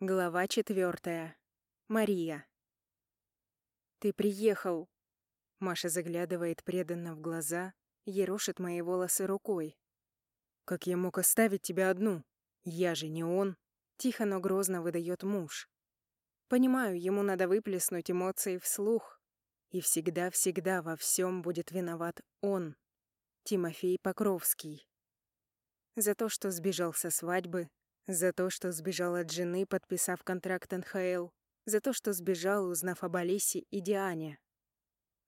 Глава четвертая. Мария. «Ты приехал!» Маша заглядывает преданно в глаза, ерошит мои волосы рукой. «Как я мог оставить тебя одну? Я же не он!» Тихо, но грозно выдает муж. Понимаю, ему надо выплеснуть эмоции вслух. И всегда-всегда во всем будет виноват он, Тимофей Покровский. За то, что сбежал со свадьбы, за то, что сбежал от жены, подписав контракт НХЛ. За то, что сбежал, узнав об Алисе и Диане.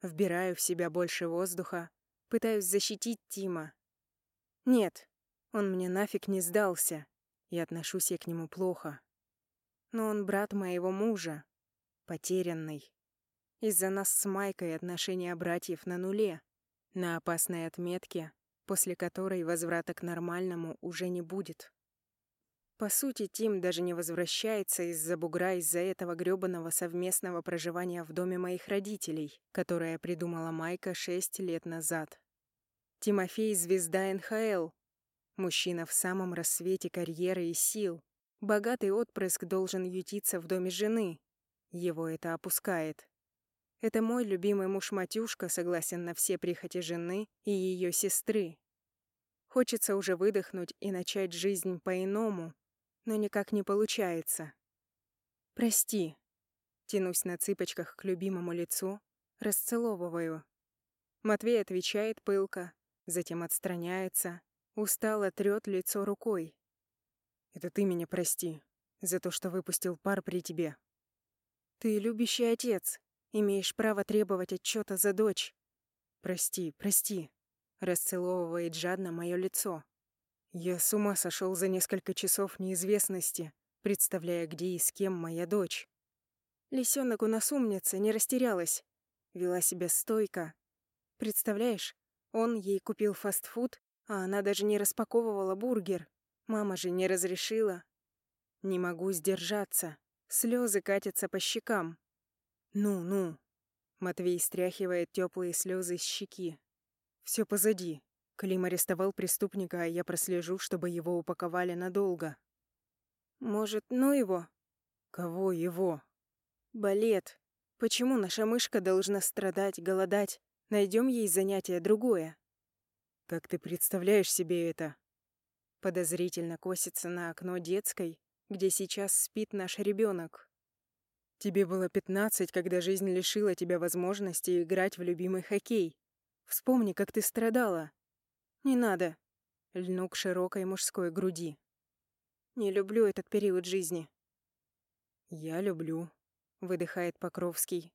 Вбираю в себя больше воздуха, пытаюсь защитить Тима. Нет, он мне нафиг не сдался, и отношусь я к нему плохо. Но он брат моего мужа, потерянный. Из-за нас с Майкой отношения братьев на нуле, на опасной отметке, после которой возврата к нормальному уже не будет. По сути, Тим даже не возвращается из-за бугра из-за этого грёбаного совместного проживания в доме моих родителей, которое придумала Майка шесть лет назад. Тимофей — звезда НХЛ. Мужчина в самом рассвете карьеры и сил. Богатый отпрыск должен ютиться в доме жены. Его это опускает. Это мой любимый муж Матюшка согласен на все прихоти жены и ее сестры. Хочется уже выдохнуть и начать жизнь по-иному, но никак не получается. «Прости». Тянусь на цыпочках к любимому лицу, расцеловываю. Матвей отвечает пылко, затем отстраняется, устало трёт лицо рукой. «Это ты меня прости, за то, что выпустил пар при тебе». «Ты любящий отец, имеешь право требовать отчёта за дочь». «Прости, прости», — расцеловывает жадно моё лицо. Я с ума сошел за несколько часов неизвестности, представляя, где и с кем моя дочь. Лисенок у нас умница, не растерялась. Вела себя стойко. Представляешь, он ей купил фастфуд, а она даже не распаковывала бургер. Мама же не разрешила. Не могу сдержаться. Слезы катятся по щекам. «Ну-ну», — Матвей стряхивает теплые слезы с щеки. Все позади. Клим арестовал преступника, а я прослежу, чтобы его упаковали надолго. Может, ну его? Кого его? Балет. Почему наша мышка должна страдать, голодать? Найдем ей занятие другое. Как ты представляешь себе это? Подозрительно косится на окно детской, где сейчас спит наш ребенок. Тебе было пятнадцать, когда жизнь лишила тебя возможности играть в любимый хоккей. Вспомни, как ты страдала. «Не надо», — льну к широкой мужской груди. «Не люблю этот период жизни». «Я люблю», — выдыхает Покровский.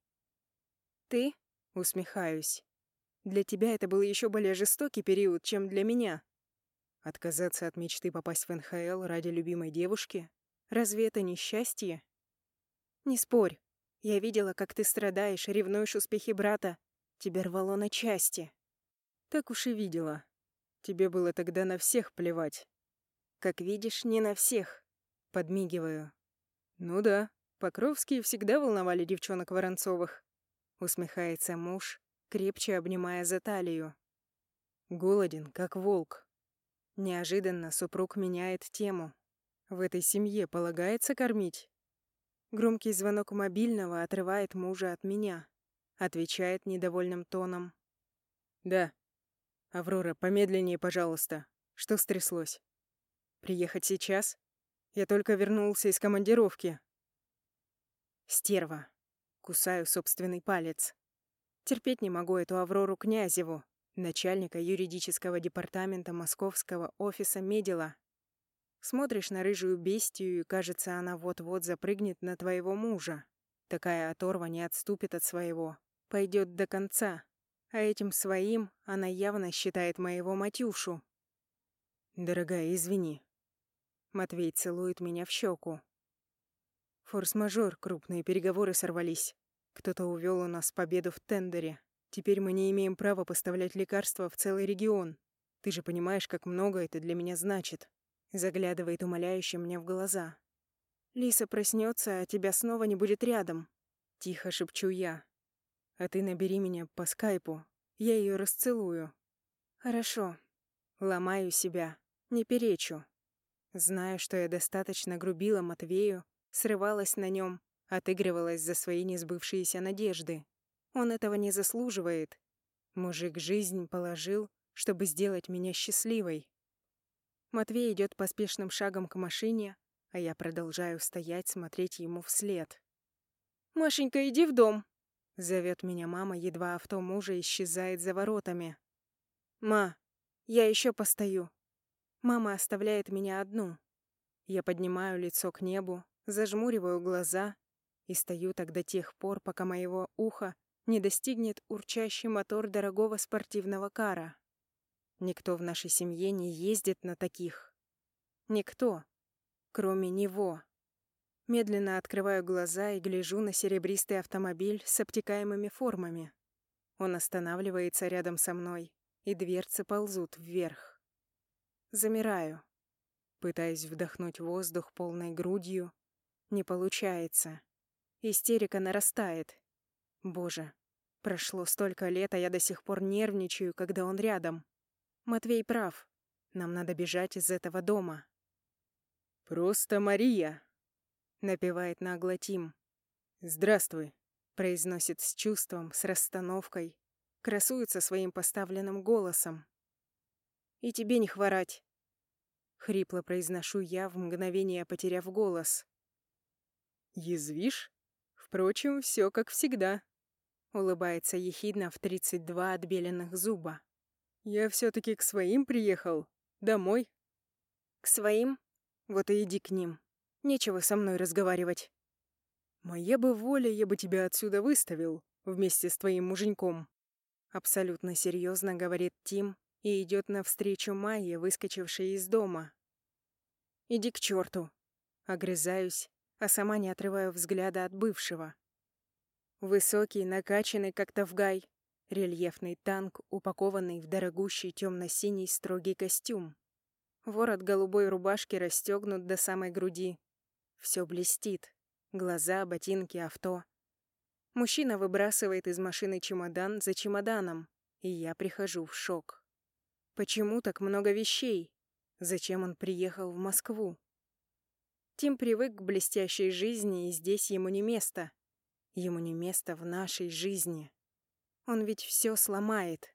«Ты?» — усмехаюсь. «Для тебя это был еще более жестокий период, чем для меня». Отказаться от мечты попасть в НХЛ ради любимой девушки? Разве это не счастье? Не спорь. Я видела, как ты страдаешь, ревнуешь успехи брата. Тебя рвало на части. Так уж и видела. Тебе было тогда на всех плевать. Как видишь, не на всех. Подмигиваю. Ну да, Покровские всегда волновали девчонок Воронцовых. Усмехается муж, крепче обнимая за талию. Голоден, как волк. Неожиданно супруг меняет тему. В этой семье полагается кормить. Громкий звонок мобильного отрывает мужа от меня. Отвечает недовольным тоном. «Да», «Аврора, помедленнее, пожалуйста. Что стряслось? Приехать сейчас? Я только вернулся из командировки». Стерва. Кусаю собственный палец. Терпеть не могу эту Аврору Князеву, начальника юридического департамента московского офиса Медила. Смотришь на рыжую бестию, и кажется, она вот-вот запрыгнет на твоего мужа. Такая оторва не отступит от своего. Пойдет до конца. А этим своим она явно считает моего Матюшу. «Дорогая, извини». Матвей целует меня в щеку. Форс-мажор, крупные переговоры сорвались. Кто-то увел у нас победу в тендере. Теперь мы не имеем права поставлять лекарства в целый регион. Ты же понимаешь, как много это для меня значит. Заглядывает умоляюще мне в глаза. Лиса проснется, а тебя снова не будет рядом. Тихо шепчу я. А ты набери меня по скайпу. Я ее расцелую. Хорошо. Ломаю себя. Не перечу. Знаю, что я достаточно грубила Матвею, срывалась на нем, отыгрывалась за свои несбывшиеся надежды. Он этого не заслуживает. Мужик жизнь положил, чтобы сделать меня счастливой. Матвей идет поспешным шагом к машине, а я продолжаю стоять, смотреть ему вслед. «Машенька, иди в дом!» — зовет меня мама, едва авто мужа исчезает за воротами. «Ма, я еще постою». Мама оставляет меня одну. Я поднимаю лицо к небу, зажмуриваю глаза и стою так до тех пор, пока моего уха не достигнет урчащий мотор дорогого спортивного кара. Никто в нашей семье не ездит на таких. Никто, кроме него. Медленно открываю глаза и гляжу на серебристый автомобиль с обтекаемыми формами. Он останавливается рядом со мной, и дверцы ползут вверх. Замираю. Пытаюсь вдохнуть воздух полной грудью. Не получается. Истерика нарастает. Боже, прошло столько лет, а я до сих пор нервничаю, когда он рядом. Матвей прав. Нам надо бежать из этого дома. «Просто Мария!» — напевает нагло Тим. «Здравствуй!» — произносит с чувством, с расстановкой. Красуется своим поставленным голосом. «И тебе не хворать!» Хрипло произношу я, в мгновение потеряв голос. «Язвишь? Впрочем, все как всегда». Улыбается ехидно в тридцать два отбеленных зуба. «Я все-таки к своим приехал. Домой». «К своим? Вот и иди к ним. Нечего со мной разговаривать». «Моя бы воля, я бы тебя отсюда выставил, вместе с твоим муженьком». Абсолютно серьезно говорит Тим и идет навстречу Майе, выскочившей из дома. «Иди к черту!» Огрызаюсь, а сама не отрываю взгляда от бывшего. Высокий, накачанный, как тавгай, рельефный танк, упакованный в дорогущий темно-синий строгий костюм. Ворот голубой рубашки расстегнут до самой груди. Все блестит. Глаза, ботинки, авто. Мужчина выбрасывает из машины чемодан за чемоданом, и я прихожу в шок. Почему так много вещей? Зачем он приехал в Москву? Тим привык к блестящей жизни, и здесь ему не место. Ему не место в нашей жизни. Он ведь все сломает.